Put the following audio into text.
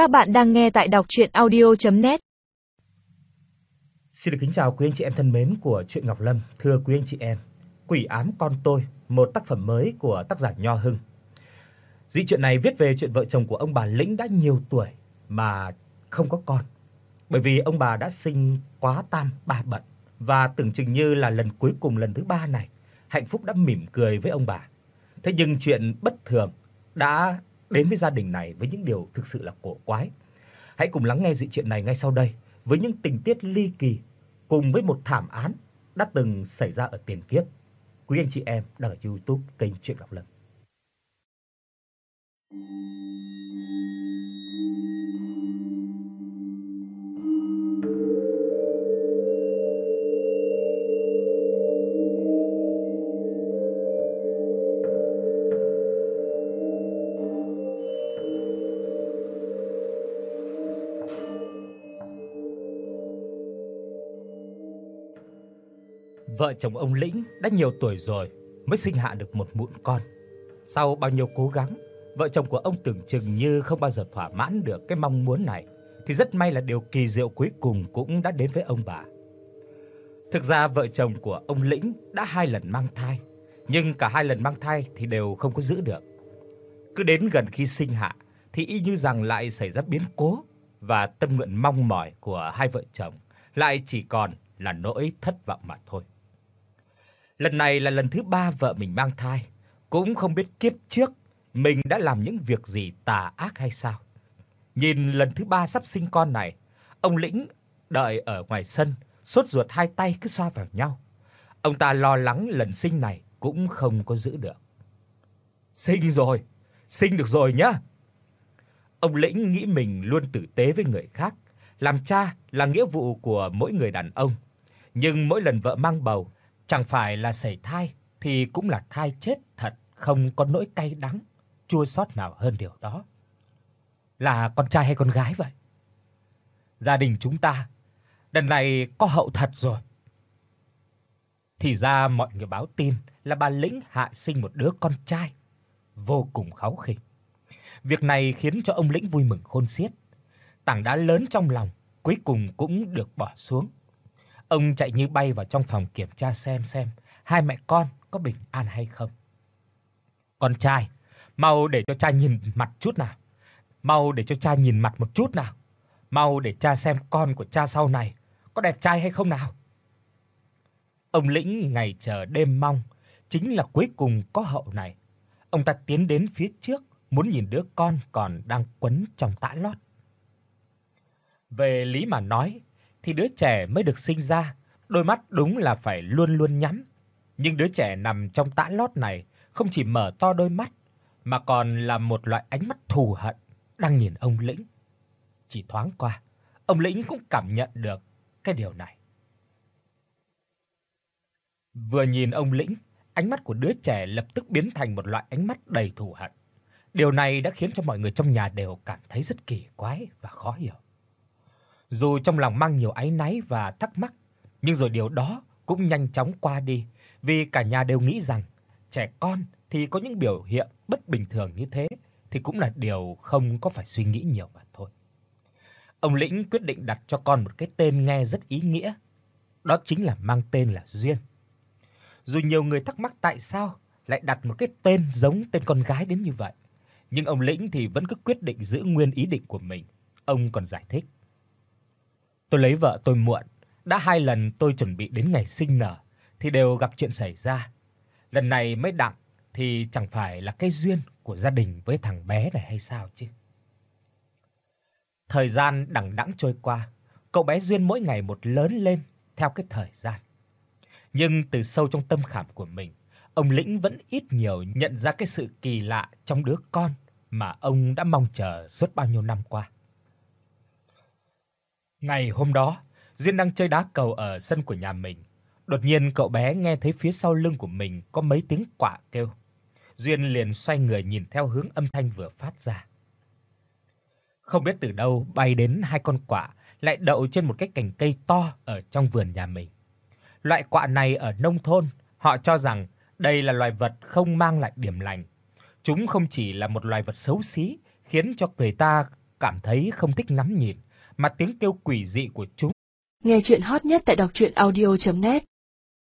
Các bạn đang nghe tại đọc audio net Xin được kính chào quý anh chị em thân mến của truyện Ngọc Lâm, thưa quý anh chị em. Quỷ ám con tôi, một tác phẩm mới của tác giả Nho Hưng. Dị truyện này viết về chuyện vợ chồng của ông bà Lĩnh đã nhiều tuổi mà không có con. Bởi vì ông bà đã sinh quá tam ba bận và tưởng chừng như là lần cuối cùng lần thứ ba này, hạnh phúc đã mỉm cười với ông bà. Thế nhưng chuyện bất thường đã đến với gia đình này với những điều thực sự là cổ quái. Hãy cùng lắng nghe dị chuyện này ngay sau đây với những tình tiết ly kỳ cùng với một thảm án đã từng xảy ra ở tiền kiếp. Quý anh chị em đang ở YouTube kênh Truyện đọc Lâm. Vợ chồng ông Lĩnh đã nhiều tuổi rồi mới sinh hạ được một mụn con. Sau bao nhiêu cố gắng, vợ chồng của ông tưởng chừng như không bao giờ thỏa mãn được cái mong muốn này thì rất may là điều kỳ diệu cuối cùng cũng đã đến với ông bà. Thực ra vợ chồng của ông Lĩnh đã hai lần mang thai, nhưng cả hai lần mang thai thì đều không có giữ được. Cứ đến gần khi sinh hạ thì y như rằng lại xảy ra biến cố và tâm nguyện mong mỏi của hai vợ chồng lại chỉ còn là nỗi thất vọng mà thôi. Lần này là lần thứ ba vợ mình mang thai, cũng không biết kiếp trước mình đã làm những việc gì tà ác hay sao. Nhìn lần thứ ba sắp sinh con này, ông Lĩnh đợi ở ngoài sân, sốt ruột hai tay cứ xoa vào nhau. Ông ta lo lắng lần sinh này cũng không có giữ được. Sinh rồi, sinh được rồi nhá. Ông Lĩnh nghĩ mình luôn tử tế với người khác, làm cha là nghĩa vụ của mỗi người đàn ông. Nhưng mỗi lần vợ mang bầu, Chẳng phải là sảy thai thì cũng là thai chết thật, không có nỗi cay đắng, chua xót nào hơn điều đó. Là con trai hay con gái vậy? Gia đình chúng ta lần này có hậu thật rồi. Thì ra mọi người báo tin là bà Lĩnh hạ sinh một đứa con trai, vô cùng kháu khỉnh. Việc này khiến cho ông Lĩnh vui mừng khôn xiết. Tảng đá lớn trong lòng cuối cùng cũng được bỏ xuống. Ông chạy như bay vào trong phòng kiểm tra xem xem hai mẹ con có bình an hay không. Con trai, mau để cho cha nhìn mặt chút nào. Mau để cho cha nhìn mặt một chút nào. Mau để cha xem con của cha sau này có đẹp trai hay không nào. Ông Lĩnh ngày chờ đêm mong, chính là cuối cùng có hậu này. Ông ta tiến đến phía trước, muốn nhìn đứa con còn đang quấn trong tã lót. Về lý mà nói, thì đứa trẻ mới được sinh ra, đôi mắt đúng là phải luôn luôn nhắm. Nhưng đứa trẻ nằm trong tã lót này không chỉ mở to đôi mắt mà còn là một loại ánh mắt thù hận đang nhìn ông Lĩnh. Chỉ thoáng qua, ông Lĩnh cũng cảm nhận được cái điều này. Vừa nhìn ông Lĩnh, ánh mắt của đứa trẻ lập tức biến thành một loại ánh mắt đầy thù hận. Điều này đã khiến cho mọi người trong nhà đều cảm thấy rất kỳ quái và khó hiểu. Dù trong lòng mang nhiều áy náy và thắc mắc, nhưng rồi điều đó cũng nhanh chóng qua đi, vì cả nhà đều nghĩ rằng trẻ con thì có những biểu hiện bất bình thường như thế thì cũng là điều không có phải suy nghĩ nhiều mà thôi. Ông Lĩnh quyết định đặt cho con một cái tên nghe rất ý nghĩa, đó chính là mang tên là Duyên. Dù nhiều người thắc mắc tại sao lại đặt một cái tên giống tên con gái đến như vậy, nhưng ông Lĩnh thì vẫn cứ quyết định giữ nguyên ý định của mình. Ông còn giải thích: Tôi lấy vợ tôi muộn, đã hai lần tôi chuẩn bị đến ngày sinh nở thì đều gặp chuyện xảy ra. Lần này mới đặng thì chẳng phải là cái duyên của gia đình với thằng bé này hay sao chứ. Thời gian đằng đẵng trôi qua, cậu bé duyên mỗi ngày một lớn lên theo cái thời gian. Nhưng từ sâu trong tâm khảm của mình, ông Lĩnh vẫn ít nhiều nhận ra cái sự kỳ lạ trong đứa con mà ông đã mong chờ suốt bao nhiêu năm qua. Ngày hôm đó, Duyên đang chơi đá cầu ở sân của nhà mình. Đột nhiên cậu bé nghe thấy phía sau lưng của mình có mấy tiếng quạ kêu. Duyên liền xoay người nhìn theo hướng âm thanh vừa phát ra. Không biết từ đâu bay đến hai con quạ lại đậu trên một cái cành cây to ở trong vườn nhà mình. Loại quạ này ở nông thôn, họ cho rằng đây là loài vật không mang lại điểm lành. Chúng không chỉ là một loài vật xấu xí khiến cho người ta cảm thấy không thích ngắm nhìn, mà tiếng kêu quỷ dị của chúng. Nghe truyện hot nhất tại doctruyenaudio.net